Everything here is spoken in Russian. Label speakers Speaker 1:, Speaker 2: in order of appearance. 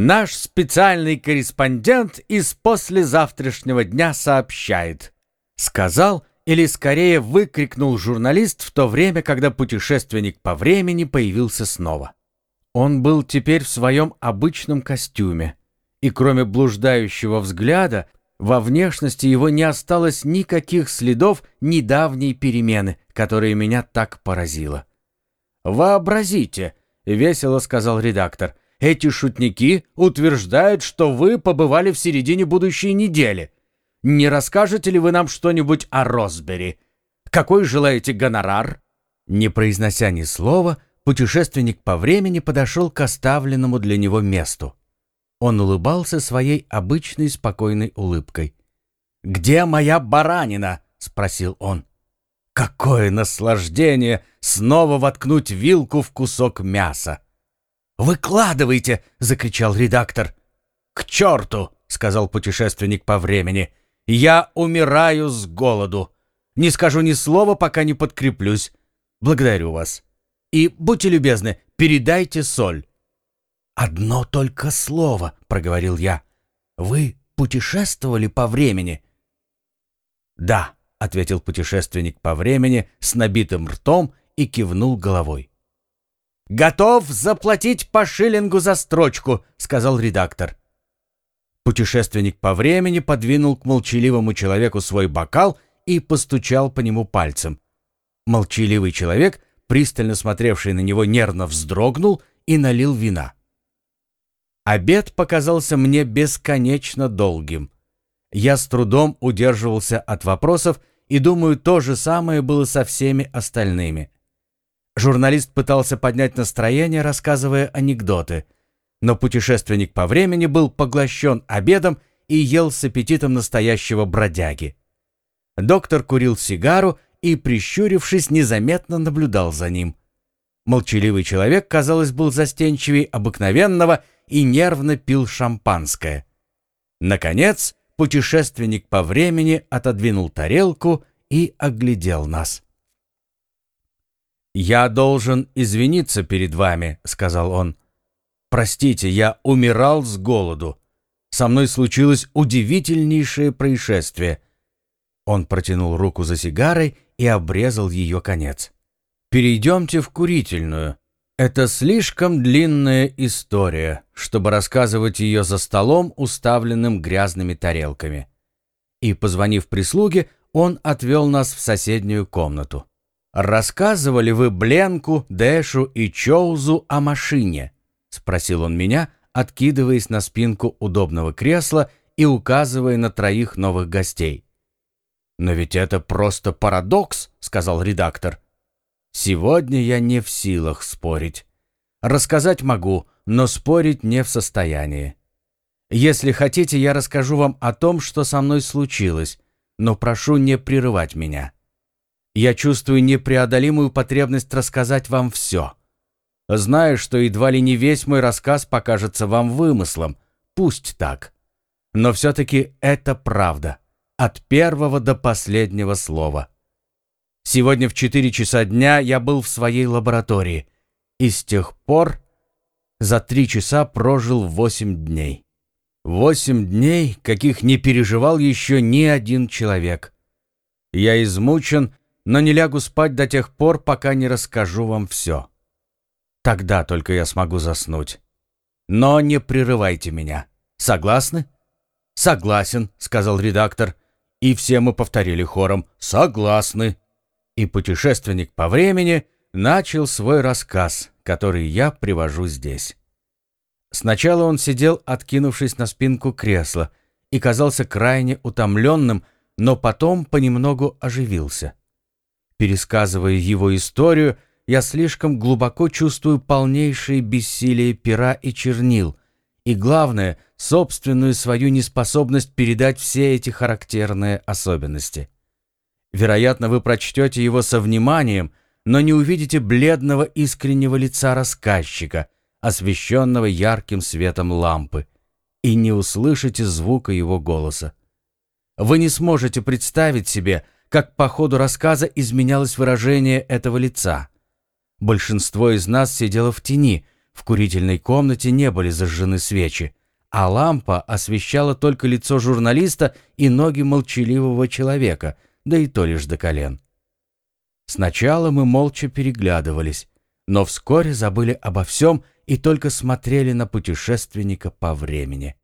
Speaker 1: Наш специальный корреспондент из послезавтрашнего дня сообщает. Сказал или скорее выкрикнул журналист в то время, когда путешественник по времени появился снова. Он был теперь в своем обычном костюме, и кроме блуждающего взгляда, во внешности его не осталось никаких следов недавней перемены, которая меня так поразила. «Вообразите», — весело сказал редактор, — эти шутники утверждают, что вы побывали в середине будущей недели. Не расскажете ли вы нам что-нибудь о Росбери? Какой желаете гонорар?» Не произнося ни слова, путешественник по времени подошел к оставленному для него месту. Он улыбался своей обычной спокойной улыбкой. «Где моя баранина?» — спросил он. «Какое наслаждение снова воткнуть вилку в кусок мяса!» «Выкладывайте!» — закричал редактор. «К черту!» — сказал путешественник по времени. «Я умираю с голоду. Не скажу ни слова, пока не подкреплюсь. Благодарю вас. И, будьте любезны, передайте соль». «Одно только слово», — проговорил я. «Вы путешествовали по времени?» «Да», — ответил путешественник по времени с набитым ртом и кивнул головой. «Готов заплатить по шиллингу за строчку», — сказал редактор. Путешественник по времени подвинул к молчаливому человеку свой бокал и постучал по нему пальцем. Молчаливый человек, пристально смотревший на него, нервно вздрогнул и налил вина. Обед показался мне бесконечно долгим. Я с трудом удерживался от вопросов, и, думаю, то же самое было со всеми остальными. Журналист пытался поднять настроение, рассказывая анекдоты. Но путешественник по времени был поглощен обедом и ел с аппетитом настоящего бродяги. Доктор курил сигару и, прищурившись, незаметно наблюдал за ним. Молчаливый человек, казалось, был застенчивей обыкновенного и нервно пил шампанское. Наконец, путешественник по времени отодвинул тарелку и оглядел нас. «Я должен извиниться перед вами», — сказал он. «Простите, я умирал с голоду. Со мной случилось удивительнейшее происшествие». Он протянул руку за сигарой и обрезал ее конец. «Перейдемте в курительную. Это слишком длинная история, чтобы рассказывать ее за столом, уставленным грязными тарелками». И, позвонив прислуге, он отвел нас в соседнюю комнату. «Рассказывали вы Бленку, Дэшу и Чоузу о машине?» — спросил он меня, откидываясь на спинку удобного кресла и указывая на троих новых гостей. «Но ведь это просто парадокс», — сказал редактор. «Сегодня я не в силах спорить. Рассказать могу, но спорить не в состоянии. Если хотите, я расскажу вам о том, что со мной случилось, но прошу не прерывать меня». Я чувствую непреодолимую потребность рассказать вам все. Знаю, что едва ли не весь мой рассказ покажется вам вымыслом. Пусть так. Но все-таки это правда. От первого до последнего слова. Сегодня в 4 часа дня я был в своей лаборатории. И с тех пор за три часа прожил восемь дней. Восемь дней, каких не переживал еще ни один человек. Я измучен но не лягу спать до тех пор, пока не расскажу вам все. Тогда только я смогу заснуть. Но не прерывайте меня. Согласны? Согласен, сказал редактор. И все мы повторили хором «Согласны». И путешественник по времени начал свой рассказ, который я привожу здесь. Сначала он сидел, откинувшись на спинку кресла, и казался крайне утомленным, но потом понемногу оживился. Пересказывая его историю, я слишком глубоко чувствую полнейшее бессилие пера и чернил, и, главное, собственную свою неспособность передать все эти характерные особенности. Вероятно, вы прочтете его со вниманием, но не увидите бледного искреннего лица рассказчика, освещенного ярким светом лампы, и не услышите звука его голоса. Вы не сможете представить себе, как по ходу рассказа изменялось выражение этого лица. Большинство из нас сидело в тени, В курительной комнате не были зажжены свечи, а лампа освещала только лицо журналиста и ноги молчаливого человека, да и то лишь до колен. Сначала мы молча переглядывались, но вскоре забыли обо всем и только смотрели на путешественника по времени.